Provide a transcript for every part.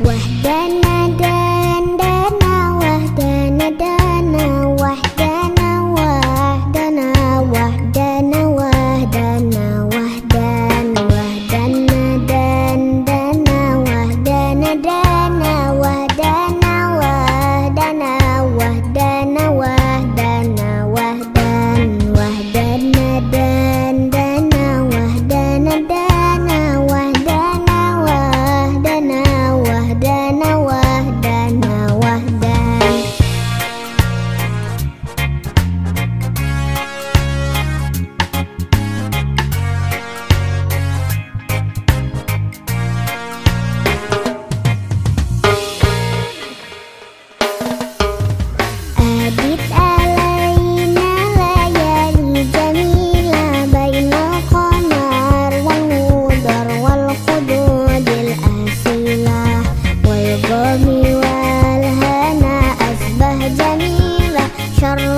وهدانا share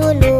solo.